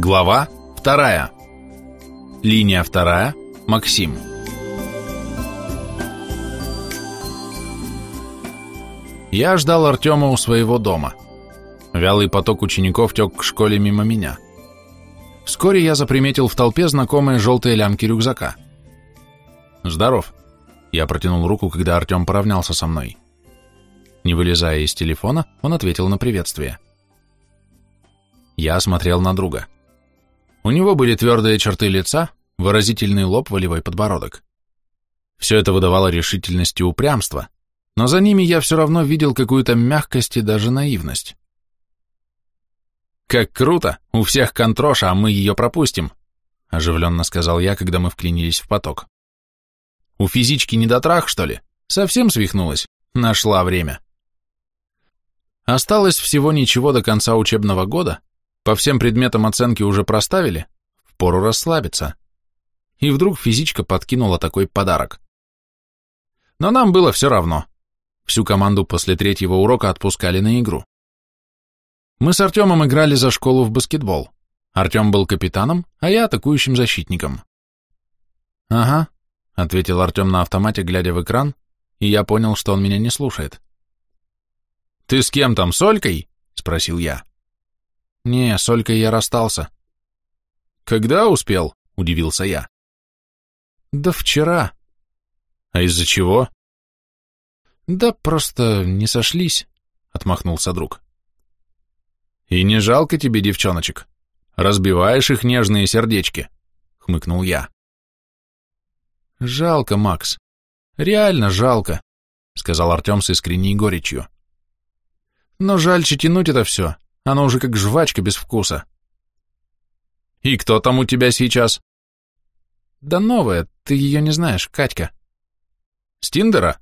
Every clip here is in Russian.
Глава 2. Линия 2. Максим. Я ждал Артема у своего дома. Вялый поток учеников тек к школе мимо меня. Вскоре я заприметил в толпе знакомые желтые лямки рюкзака. «Здоров», — я протянул руку, когда Артем поравнялся со мной. Не вылезая из телефона, он ответил на приветствие. Я смотрел на друга. У него были твердые черты лица, выразительный лоб, волевой подбородок. Все это выдавало решительность и упрямство, но за ними я все равно видел какую-то мягкость и даже наивность. «Как круто! У всех контроша, а мы ее пропустим!» — оживленно сказал я, когда мы вклинились в поток. «У физички не дотрах, что ли? Совсем свихнулась? Нашла время!» Осталось всего ничего до конца учебного года, по всем предметам оценки уже проставили, впору расслабиться. И вдруг физичка подкинула такой подарок. Но нам было все равно. Всю команду после третьего урока отпускали на игру. Мы с Артемом играли за школу в баскетбол. Артем был капитаном, а я атакующим защитником. «Ага», — ответил Артем на автомате, глядя в экран, и я понял, что он меня не слушает. «Ты с кем там, с Олькой?» — спросил я. «Не, с Олькой я расстался». «Когда успел?» — удивился я. «Да вчера». «А из-за чего?» «Да просто не сошлись», — отмахнулся друг. «И не жалко тебе девчоночек? Разбиваешь их нежные сердечки», — хмыкнул я. «Жалко, Макс. Реально жалко», — сказал Артем с искренней горечью. «Но жальче тянуть это все. Оно уже как жвачка без вкуса. «И кто там у тебя сейчас?» «Да новая, ты ее не знаешь, Катька». «С Тиндера?»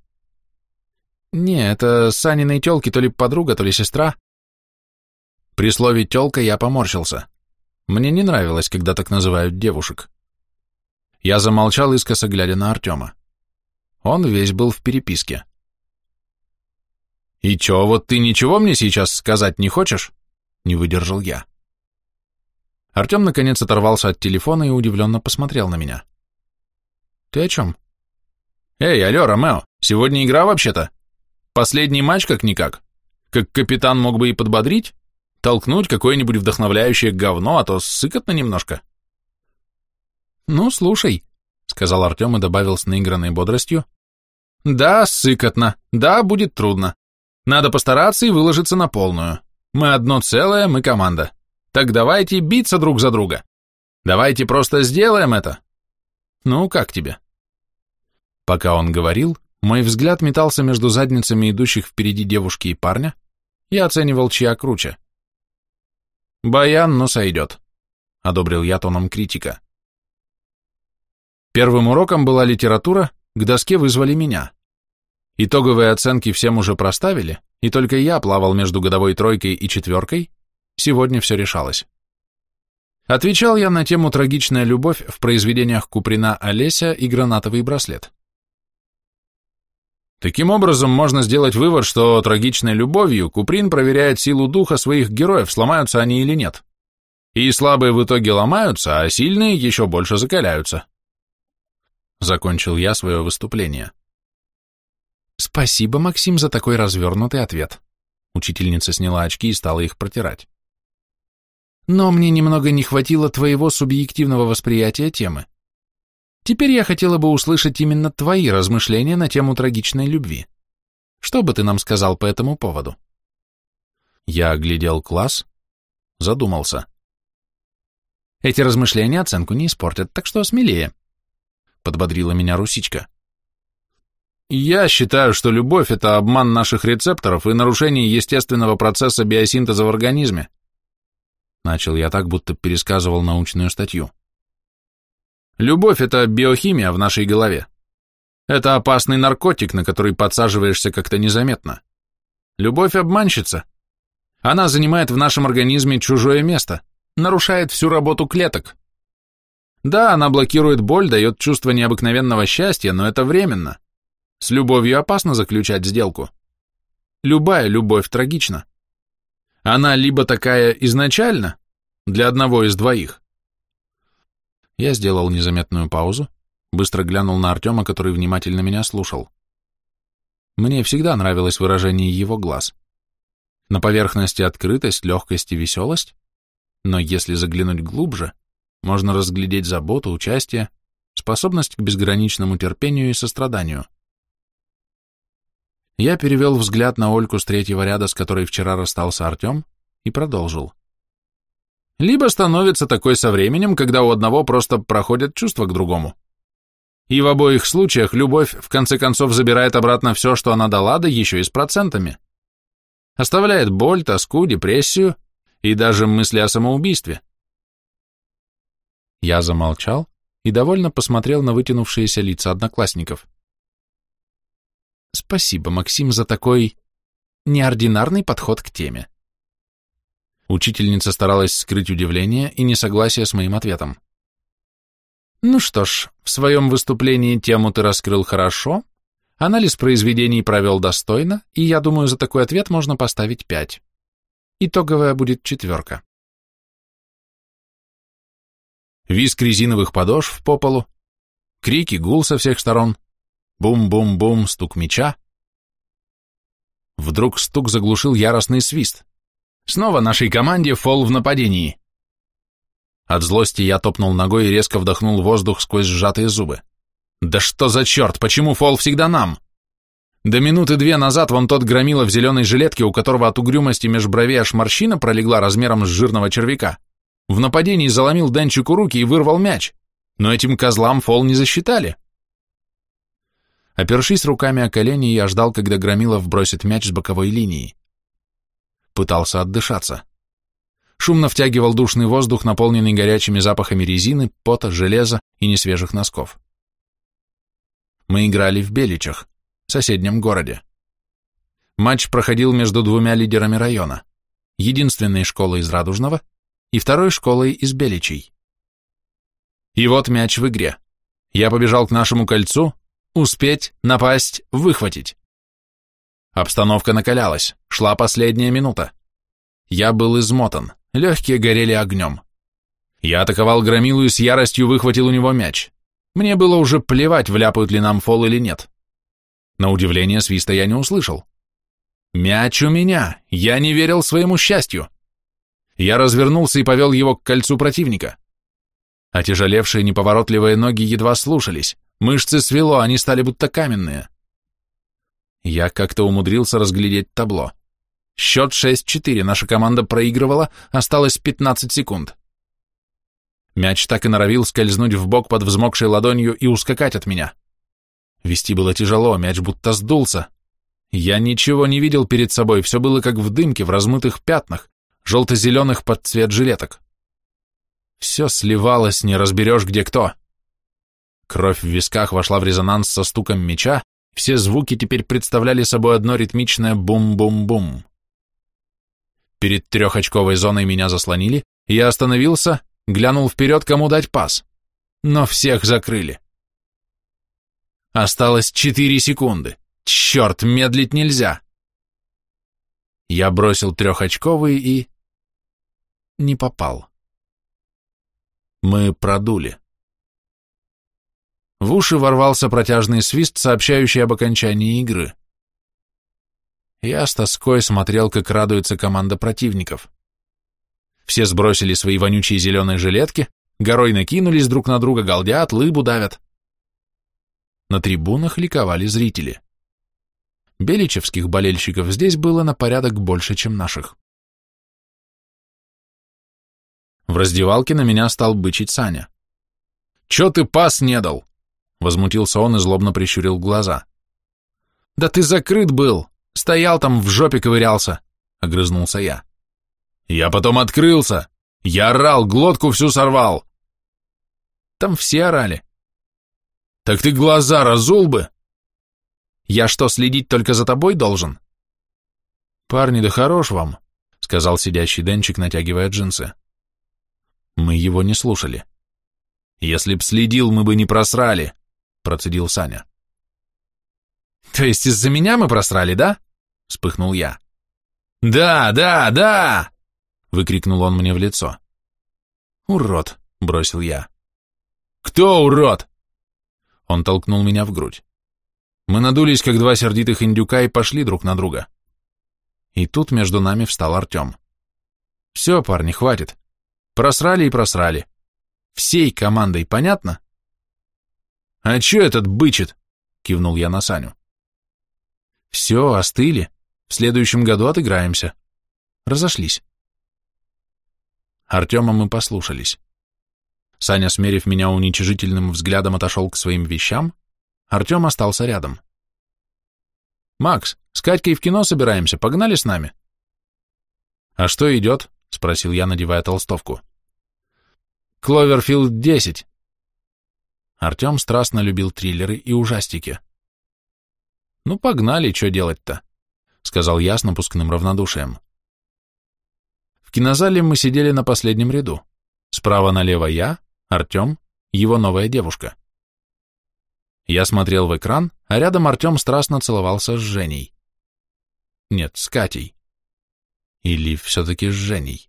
«Не, это Саниной тёлки то ли подруга, то ли сестра». При слове «тёлка» я поморщился. Мне не нравилось, когда так называют девушек. Я замолчал, искоса глядя на Артема. Он весь был в переписке. «И чё, вот ты ничего мне сейчас сказать не хочешь?» не выдержал я. Артем наконец оторвался от телефона и удивленно посмотрел на меня. «Ты о чем?» «Эй, алло, Ромео, сегодня игра вообще-то? Последний матч как-никак. Как капитан мог бы и подбодрить, толкнуть какое-нибудь вдохновляющее говно, а то сыкотно немножко». «Ну, слушай», — сказал Артем и добавил с наигранной бодростью. «Да, сыкотно, да, будет трудно. Надо постараться и выложиться на полную». Мы одно целое, мы команда. Так давайте биться друг за друга. Давайте просто сделаем это. Ну, как тебе? Пока он говорил, мой взгляд метался между задницами идущих впереди девушки и парня. и оценивал, чья круче. Баян, но сойдет, одобрил я тоном критика. Первым уроком была литература, к доске вызвали меня. Итоговые оценки всем уже проставили, и только я плавал между годовой тройкой и четверкой, сегодня все решалось. Отвечал я на тему «Трагичная любовь» в произведениях Куприна Олеся и «Гранатовый браслет». Таким образом, можно сделать вывод, что трагичной любовью Куприн проверяет силу духа своих героев, сломаются они или нет. И слабые в итоге ломаются, а сильные еще больше закаляются. Закончил я свое выступление. Спасибо, Максим, за такой развернутый ответ. Учительница сняла очки и стала их протирать. Но мне немного не хватило твоего субъективного восприятия темы. Теперь я хотела бы услышать именно твои размышления на тему трагичной любви. Что бы ты нам сказал по этому поводу? Я оглядел класс, задумался. Эти размышления оценку не испортят, так что смелее, подбодрила меня Русичка. Я считаю, что любовь – это обман наших рецепторов и нарушение естественного процесса биосинтеза в организме. Начал я так, будто пересказывал научную статью. Любовь – это биохимия в нашей голове. Это опасный наркотик, на который подсаживаешься как-то незаметно. Любовь – обманщица. Она занимает в нашем организме чужое место, нарушает всю работу клеток. Да, она блокирует боль, дает чувство необыкновенного счастья, но это временно – с любовью опасно заключать сделку. Любая любовь трагична. Она либо такая изначально, для одного из двоих. Я сделал незаметную паузу, быстро глянул на Артема, который внимательно меня слушал. Мне всегда нравилось выражение его глаз. На поверхности открытость, легкость и веселость, но если заглянуть глубже, можно разглядеть заботу, участие, способность к безграничному терпению и состраданию. Я перевел взгляд на Ольку с третьего ряда, с которой вчера расстался Артем, и продолжил. Либо становится такой со временем, когда у одного просто проходят чувства к другому. И в обоих случаях любовь в конце концов забирает обратно все, что она дала, да еще и с процентами. Оставляет боль, тоску, депрессию и даже мысли о самоубийстве. Я замолчал и довольно посмотрел на вытянувшиеся лица одноклассников. Спасибо, Максим, за такой неординарный подход к теме. Учительница старалась скрыть удивление и несогласие с моим ответом. Ну что ж, в своем выступлении тему ты раскрыл хорошо, анализ произведений провел достойно, и я думаю, за такой ответ можно поставить пять. Итоговая будет четверка. Виск резиновых подошв по полу, крики, гул со всех сторон, Бум-бум-бум, стук меча. Вдруг стук заглушил яростный свист. Снова нашей команде фол в нападении. От злости я топнул ногой и резко вдохнул воздух сквозь сжатые зубы. Да что за черт, почему фол всегда нам? До минуты две назад вон тот громила в зеленой жилетке, у которого от угрюмости межбровей аж морщина пролегла размером с жирного червяка. В нападении заломил Денчику руки и вырвал мяч. Но этим козлам фол не засчитали. Опершись руками о колени, я ждал, когда Громилов бросит мяч с боковой линии. Пытался отдышаться. Шумно втягивал душный воздух, наполненный горячими запахами резины, пота, железа и несвежих носков. Мы играли в Беличах, соседнем городе. Матч проходил между двумя лидерами района, единственной школой из Радужного и второй школой из Беличей. И вот мяч в игре. Я побежал к нашему кольцу, Успеть, напасть, выхватить. Обстановка накалялась, шла последняя минута. Я был измотан, легкие горели огнем. Я атаковал громилу и с яростью выхватил у него мяч. Мне было уже плевать, вляпают ли нам фол или нет. На удивление свиста я не услышал. Мяч у меня, я не верил своему счастью. Я развернулся и повел его к кольцу противника. Отяжелевшие неповоротливые ноги едва слушались, Мышцы свело, они стали будто каменные. Я как-то умудрился разглядеть табло. Счет 6-4, наша команда проигрывала, осталось 15 секунд. Мяч так и норовил скользнуть в бок под взмокшей ладонью и ускакать от меня. Вести было тяжело, мяч будто сдулся. Я ничего не видел перед собой, все было как в дымке, в размытых пятнах, желто-зеленых под цвет жилеток. Все сливалось, не разберешь, где кто. — Кровь в висках вошла в резонанс со стуком меча, все звуки теперь представляли собой одно ритмичное бум-бум-бум. Перед трехочковой зоной меня заслонили, я остановился, глянул вперед, кому дать пас. Но всех закрыли. Осталось четыре секунды. Черт, медлить нельзя. Я бросил трехочковый и... не попал. Мы продули. В уши ворвался протяжный свист, сообщающий об окончании игры. Я с тоской смотрел, как радуется команда противников. Все сбросили свои вонючие зеленые жилетки, горой накинулись друг на друга, галдят, лыбу давят. На трибунах ликовали зрители. Беличевских болельщиков здесь было на порядок больше, чем наших. В раздевалке на меня стал бычить Саня. «Чё ты пас не дал? Возмутился он и злобно прищурил глаза. «Да ты закрыт был! Стоял там, в жопе ковырялся!» — огрызнулся я. «Я потом открылся! Я орал, глотку всю сорвал!» «Там все орали!» «Так ты глаза разул бы!» «Я что, следить только за тобой должен?» «Парни, да хорош вам!» — сказал сидящий Денчик, натягивая джинсы. Мы его не слушали. «Если б следил, мы бы не просрали!» процедил Саня. «То есть из-за меня мы просрали, да?» — вспыхнул я. «Да, да, да!» — выкрикнул он мне в лицо. «Урод!» — бросил я. «Кто урод?» Он толкнул меня в грудь. Мы надулись, как два сердитых индюка, и пошли друг на друга. И тут между нами встал Артем. «Все, парни, хватит. Просрали и просрали. Всей командой, понятно?» «А чё этот бычит?» — кивнул я на Саню. «Все, остыли. В следующем году отыграемся». Разошлись. Артёма мы послушались. Саня, смерив меня уничижительным взглядом, отошёл к своим вещам. Артём остался рядом. «Макс, с Катькой в кино собираемся, погнали с нами?» «А что идёт? — спросил я, надевая толстовку. «Кловерфилд-10», Артем страстно любил триллеры и ужастики. «Ну, погнали, что делать-то?» — сказал я с напускным равнодушием. В кинозале мы сидели на последнем ряду. Справа налево я, Артем, его новая девушка. Я смотрел в экран, а рядом Артем страстно целовался с Женей. Нет, с Катей. Или все-таки с Женей.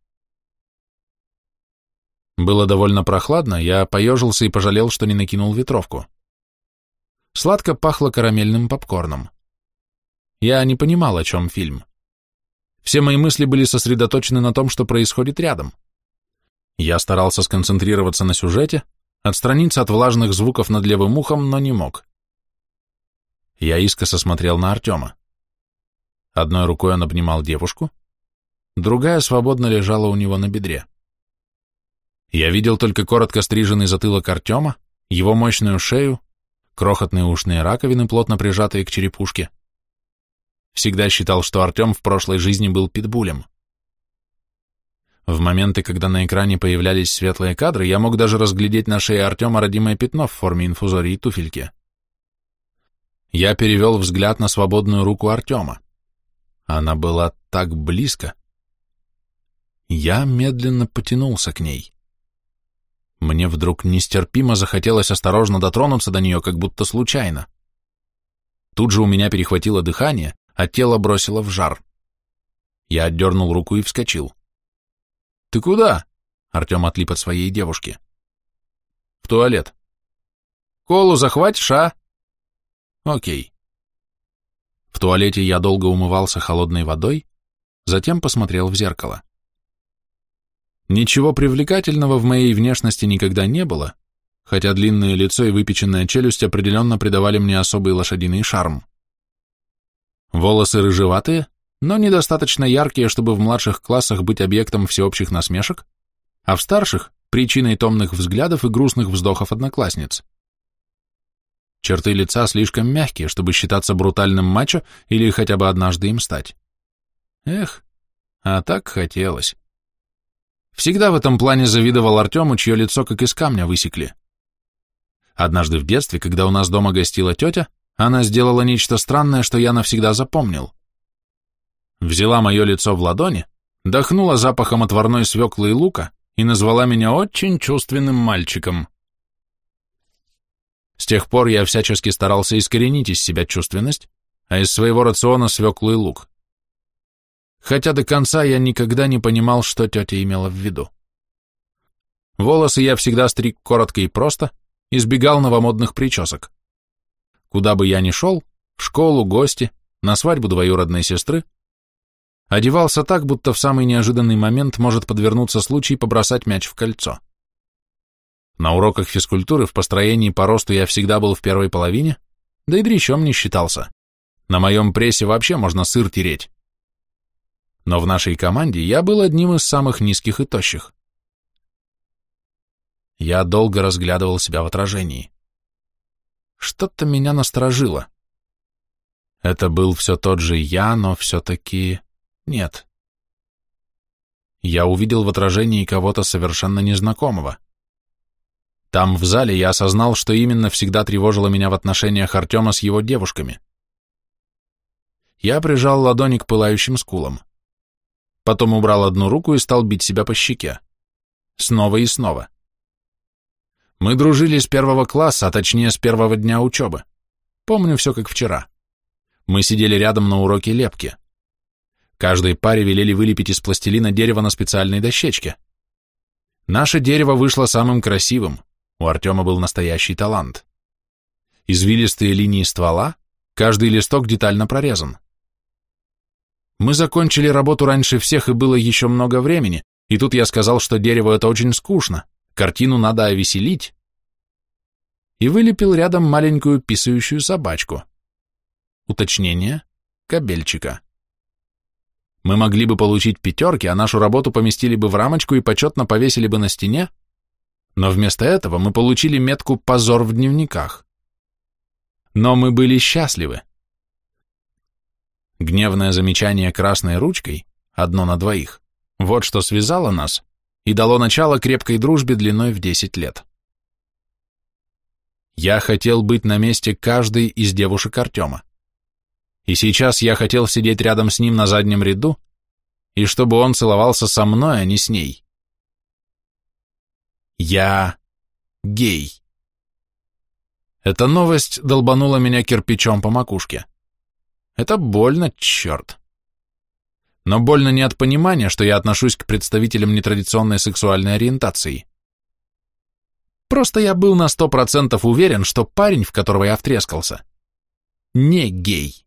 Было довольно прохладно, я поежился и пожалел, что не накинул ветровку. Сладко пахло карамельным попкорном. Я не понимал, о чем фильм. Все мои мысли были сосредоточены на том, что происходит рядом. Я старался сконцентрироваться на сюжете, отстраниться от влажных звуков над левым ухом, но не мог. Я искоса смотрел на Артема. Одной рукой он обнимал девушку, другая свободно лежала у него на бедре. Я видел только коротко стриженный затылок Артема, его мощную шею, крохотные ушные раковины, плотно прижатые к черепушке. Всегда считал, что Артем в прошлой жизни был питбулем. В моменты, когда на экране появлялись светлые кадры, я мог даже разглядеть на шее Артема родимое пятно в форме инфузории-туфельки. Я перевел взгляд на свободную руку Артема. Она была так близко. Я медленно потянулся к ней. Мне вдруг нестерпимо захотелось осторожно дотронуться до нее, как будто случайно. Тут же у меня перехватило дыхание, а тело бросило в жар. Я отдернул руку и вскочил. «Ты куда?» — Артем отлип от своей девушки. «В туалет». «Колу захватишь, а?» «Окей». В туалете я долго умывался холодной водой, затем посмотрел в зеркало. Ничего привлекательного в моей внешности никогда не было, хотя длинное лицо и выпеченная челюсть определенно придавали мне особый лошадиный шарм. Волосы рыжеватые, но недостаточно яркие, чтобы в младших классах быть объектом всеобщих насмешек, а в старших – причиной томных взглядов и грустных вздохов одноклассниц. Черты лица слишком мягкие, чтобы считаться брутальным мачо или хотя бы однажды им стать. Эх, а так хотелось. Всегда в этом плане завидовал Артему, чье лицо как из камня высекли. Однажды в детстве, когда у нас дома гостила тетя, она сделала нечто странное, что я навсегда запомнил. Взяла мое лицо в ладони, дохнула запахом отварной свеклы и лука и назвала меня очень чувственным мальчиком. С тех пор я всячески старался искоренить из себя чувственность, а из своего рациона свеклу и лук хотя до конца я никогда не понимал, что тетя имела в виду. Волосы я всегда стриг коротко и просто, избегал новомодных причесок. Куда бы я ни шел, в школу, гости, на свадьбу двоюродной сестры, одевался так, будто в самый неожиданный момент может подвернуться случай побросать мяч в кольцо. На уроках физкультуры в построении по росту я всегда был в первой половине, да и дрищом не считался. На моем прессе вообще можно сыр тереть но в нашей команде я был одним из самых низких и тощих. Я долго разглядывал себя в отражении. Что-то меня насторожило. Это был все тот же я, но все-таки нет. Я увидел в отражении кого-то совершенно незнакомого. Там, в зале, я осознал, что именно всегда тревожило меня в отношениях Артема с его девушками. Я прижал ладони к пылающим скулам. Потом убрал одну руку и стал бить себя по щеке. Снова и снова. Мы дружили с первого класса, а точнее с первого дня учебы. Помню все как вчера. Мы сидели рядом на уроке лепки. Каждой паре велели вылепить из пластилина дерево на специальной дощечке. Наше дерево вышло самым красивым. У Артема был настоящий талант. Извилистые линии ствола, каждый листок детально прорезан. Мы закончили работу раньше всех, и было еще много времени, и тут я сказал, что дерево это очень скучно, картину надо овеселить. И вылепил рядом маленькую писающую собачку. Уточнение – кабельчика. Мы могли бы получить пятерки, а нашу работу поместили бы в рамочку и почетно повесили бы на стене, но вместо этого мы получили метку «позор в дневниках». Но мы были счастливы, Гневное замечание красной ручкой, одно на двоих, вот что связало нас и дало начало крепкой дружбе длиной в 10 лет. Я хотел быть на месте каждой из девушек Артема. И сейчас я хотел сидеть рядом с ним на заднем ряду, и чтобы он целовался со мной, а не с ней. Я гей. Эта новость долбанула меня кирпичом по макушке. Это больно, черт. Но больно не от понимания, что я отношусь к представителям нетрадиционной сексуальной ориентации. Просто я был на сто процентов уверен, что парень, в которого я втрескался, не гей.